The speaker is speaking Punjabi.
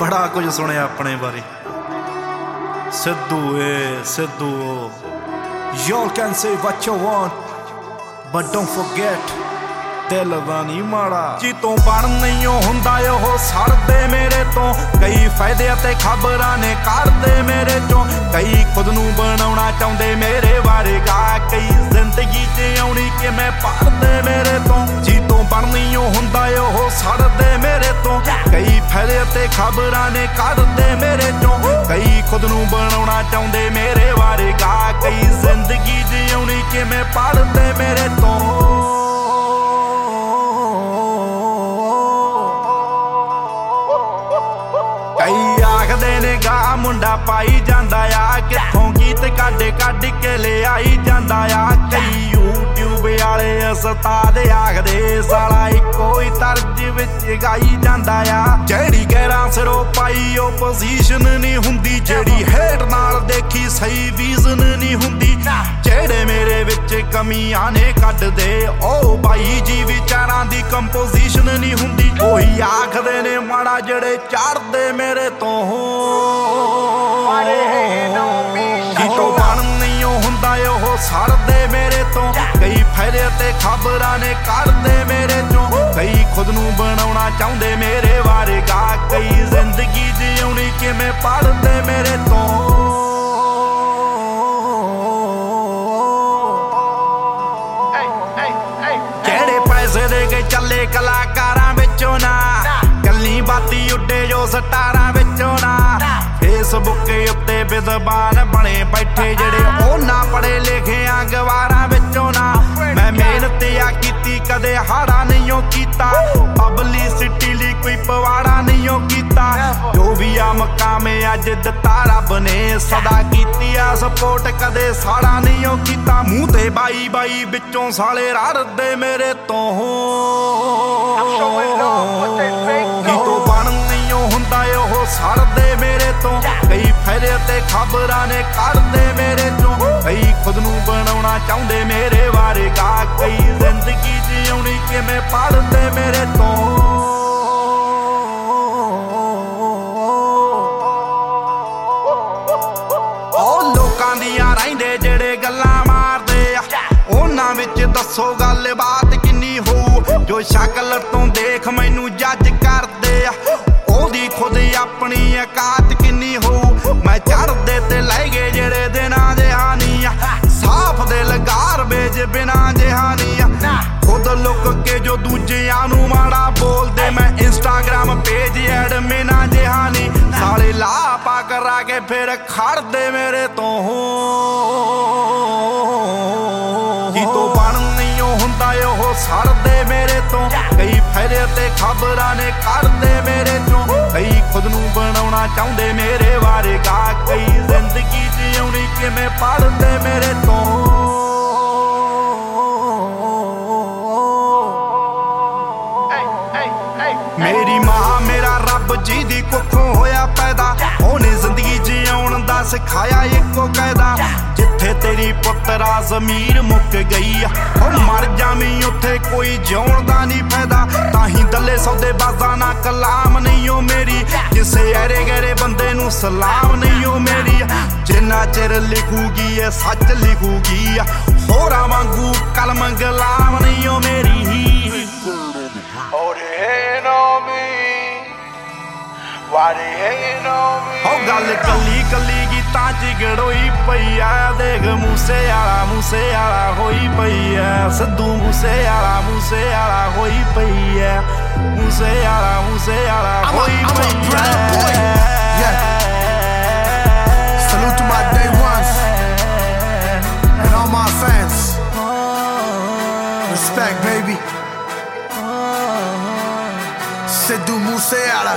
ਬੜਾ ਕੁਝ ਸੁਣਿਆ ਆਪਣੇ ਬਾਰੇ। ਸਿੱਧੂ ਏ, Sidhu Y'all can say what you want, but don't forget, ਦਿਲ ਦਾ ਮਾੜਾ। ਜੀ ਤੋਂ ਬਣ ਨਹੀਂ ਹੁੰਦਾ, ਉਹ ਸੜਦੇ ਮੇਰੇ ਤੋਂ। ਕਈ ਫਾਇਦੇ ਅਤੇ ਖਬਰਾਂ ਨੇ ਕਰਦੇ ਮੇਰੇ ਤੋਂ ਕਈ ਖੁਦ ਨੂੰ ਬਣਾਉਣਾ ਚਾਹੁੰਦੇ ਮੇਰੇ ਬਾਰੇ ਗਾ ਕਈ ਜ਼ਿੰਦਗੀ 'ਚ ਆਉਣੀ ਕਿ ਮੈਂ ਮੇਰੇ ਕਈ ਫਾਇਦੇ ਖਬਰਾਂ ਨੇ ਕੱਢਦੇ ਮੇਰੇ ਚੋਂ ਕਈ ਖੁਦ ਨੂੰ ਬਣਾਉਣਾ ਚਾਹੁੰਦੇ ਮੇਰੇ ਬਾਰੇ ਕਈ ਜ਼ਿੰਦਗੀ 'ਚ ਕਿਵੇਂ ਪੜਦੇ ਮੇਰੇ ਤੋਂ। ਆਖਦੇ ਨੇ ਗਾ, ਮੁੰਡਾ ਪਾਈ ਜਾਂਦਾ ਆ, ਕਿੱਥੋਂ ਗੀਤ ਕੱਢ ਕੱਢ ਕੇ ਲੈ ਆਈ ਜਾਂਦਾ ਆ। ਕਈ YouTube ਵਾਲੇ ਉਸਤਾਦ ਆਖਦੇ, ਸਾਲਾ ਇੱਕੋ ਤਰਜ ਵਿੱਚ ਗਾਈ ਜਾਂਦਾ ਆ। ਜਿਹੜੀ ਗੈਰਾਂ ਸਿਰੋਂ ਪਾਈ ਉਹ ਪੋਜੀਸ਼ਨ ਨਹੀਂ ਹੁੰਦੀ ਜਿਹੜੀ ਹੇਟ ਨਾਲ ਦੇਖੀ ਸਹੀ ਵੀਜ਼ਨ ਨਹੀਂ ਹੁੰਦੀ। ਜਿਹੜੇ ਮੇਰੇ ਵਿੱਚ ਕਮੀਆਂ ਨੇ ਕੱਢਦੇ ਉਹ ਬਾਈ ਜੀ ਵਿਚਾਰਾਂ ਦੀ ਕੰਪੋਜੀਸ਼ਨ ਨਹੀਂ ਹੁੰਦੀ। ਉਹੀ ਆਖਦੇ ਨੇ ਮਾੜਾ ਜਿਹੜੇ ਚੜਦੇ ਮੇਰੇ ਤੋਂ। ਕਿਤੋਂ ਬਣ ਨਹੀਂ ਹੁੰਦਾ ਉਹ ਸੜਦੇ ਮੇਰੇ ਤੋਂ। ਕਈ ਫਾਇਦੇ ਤੇ ਖਬਰਾਂ ਨੇ ਕੱਢਦੇ ਮੇਰੇ ਕਈ ਖੁਦ ਨੂੰ ਬਣਾਉਣਾ ਚਾਹੁੰਦੇ ਮੇਰੇ ਬਾਰੇ ਗਾ ਕਈ ਜ਼ਿੰਦਗੀ ਜਿਉਣੀ ਕਿਵੇਂ ਪੜਦੇ ਮੇਰੇ ਤੋਂ? ਕਿਹੜੇ ਪੈਸੇ ਦੇ ਕੇ ਚੱਲੇ ਕਲਾਕਾਰਾਂ ਵਿੱਚੋਂ ਨਾ? ਕੱਲੀ ਬਾਤੀ ਉੱਡੇ ਜੋ ਸਟਾਰਾਂ ਵਿੱਚੋਂ ਨਾ? ਫੇਸਬੁੱਕ ਉੱਤੇ ਵਿਦਵਾਨ ਬਣੇ ਬੈਠੇ ਮਕਾਮ ਅੱਜ ਦਿੱਤਾ ਰੱਬ ਸਦਾ ਕੀਤੀ ਆ ਸਪੋਰਟ ਕਦੇ ਸਾੜਾ ਨਹੀਂਓ ਕੀਤਾ ਮੂੰਹ ਤੇ ਬਾਈ ਬਾਈ, ਵਿੱਚੋਂ ਸਾਲੇ ਰੜਦੇ ਮੇਰੇ ਤੋਂ। ਕਿਤੋਂ ਬਣ ਨਹੀਂ ਹੁੰਦਾ, ਉਹ ਸੜਦੇ ਮੇਰੇ ਤੋਂ। ਕਈ ਫਾਇਦੇ ਤੇ ਖਬਰਾਂ ਨੇ ਕਰਦੇ ਮੇਰੇ ਤੋਂ ਕਈ ਖੁਦ ਨੂੰ ਬਣਾਉਣਾ ਚਾਹੁੰਦੇ ਮੇਰੇ ਵਾਰੇ ਗਾ, ਕਈ ਦੀਆਂ ਰਹਿੰਦੇ, ਜਿਹੜੇ ਗੱਲਾਂ ਮਾਰਦੇ ਆ। ਉਹਨਾਂ ਵਿੱਚ ਦੱਸੋ ਗੱਲਬਾਤ ਕਿੰਨੀ ਹੋਊ ਜੋ ਸ਼ਕਲ ਤੋਂ ਦੇਖ ਮੈਨੂੰ ਜੱਜ ਕਰਦੇ ਆ। ਉਹਦੀ ਖੁਦ ਆਪਣੀ ਔਕਾਤ ਕਿੰਨੀ ਹੋਊ ਮੈਂ ਚੜਦੇ ਤੇ ਲੈ ਗਏ ਜਿਹੜੇ ਦਿਨਾਂ ਦੇ ਹਾਨੀ ਆ। ਸਾਫ਼ ਦਿਲ ਗਾਰਬੇਜ ਬਿਨਾ ਜਹਾਨੀ ਖੁਦ ਲੁੱਕ ਕੇ ਜੋ ਦੂਜਿਆਂ ਨੂੰ ਮਾੜਾ ਬੋਲਦੇ। ਮੈਂ ਇੰਸਟਾਗ੍ਰਾਮ ਪੇਜ ਐਡਮਿਨਾ ਜਹਾਨੀ ਸਾਲੇ ਲਾ ਕਰਾ ਕੇ ਫਿਰ ਖੜਦੇ ਮੇਰੇ ਤੋਂ। ਕਿਤੋਂ ਬਣ ਨਹੀਂ ਹੁੰਦਾ ਉਹ ਸੜਦੇ ਮੇਰੇ ਤੋਂ। ਕਈ ਫਾਇਦੇ ਤੇ ਖਬਰਾਂ ਨੇ ਕੱਢਦੇ ਮੇਰੇ ਚੋਂ। ਕਈ ਖੁਦ ਨੂੰ ਬਣਾਉਣਾ ਚਾਹੁੰਦੇ ਮੇਰੇ ਬਾਰੇ ਗਾ। ਕਈ ਜ਼ਿੰਦਗੀ ਜਿਉਣੀ ਕਿਵੇਂ ਪੜਦੇ ਮੇਰੇ ਤੋਂ। ਮੇਰੀ ਮਾਂ ਮੇਰਾ ਰੱਬ ਜੀ ਦੀ ਕੁੱਖੋਂ ਹੋਇਆ ਪੈਦਾ। ਸਿਖਾਇਆ ਇੱਕੋ ਕਾਇਦਾ। ਜਿੱਥੇ ਤੇਰੀ ਪੁੱਤਰਾ ਜ਼ਮੀਰ ਮੁੱਕ ਗਈ ਆ। ਉਹ ਮਰ ਜਾਵੀਂ ਉੱਥੇ ਕੋਈ ਜਿਉਣ ਦਾ ਨਹੀਂ ਫਾਇਦਾ। ਤਾਂ ਹੀ ਦੱਲੇ ਸੌਦੇ ਬਾਜ਼ਾਂ ਨਾ ਕਲਾਮ ਨਹੀਂ ਓ ਮੇਰੀ। ਕਿਸੇ ਐਰੇ ਗੈਰੇ ਬੰਦੇ ਨੂੰ ਸਲਾਮ ਨਹੀਂ ਓ ਮੇਰੀ। ਜਿੰਨਾ ਚਿਰ ਲਿਖੂਗੀ ਇਹ ਸੱਚ ਲਿਖੂਗੀ ਹੋਰਾਂ ਵਾਂਗੂ ਕਲਮ ਗਲਾਮ ਨਹੀਂ ਓ ਮੇਰੀ। me. Why they hating on me? ਹੋ ਗੱਲ ਕੱਲੀ ਕੱਲੀ ताजी गड़ोई पैया देख मुसे आला मुसे आला होई पैया सद्दू मुसे आला मुसे आला होई पैया मुसे आला मुसे आला होई पैया Salute to my day ones and all my fans. Respect baby. Seddu Museala.